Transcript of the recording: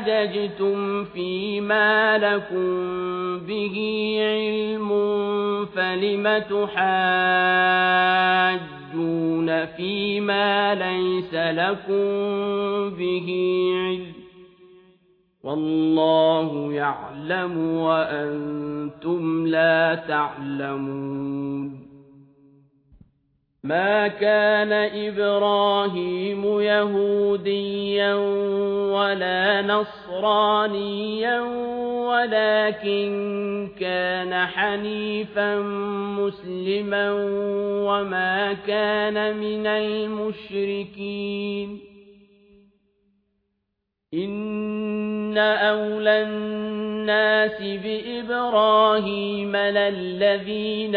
حاججتم فيما لكم به علم فلم تحاجون فيما ليس لكم به علم والله يعلم وأنتم لا تعلمون ما كان إبراهيم يهوديا ولا نصرانيا ولكن كان حنيفا مسلما وما كان من المشركين إن أولى الناس بإبراهيم للذين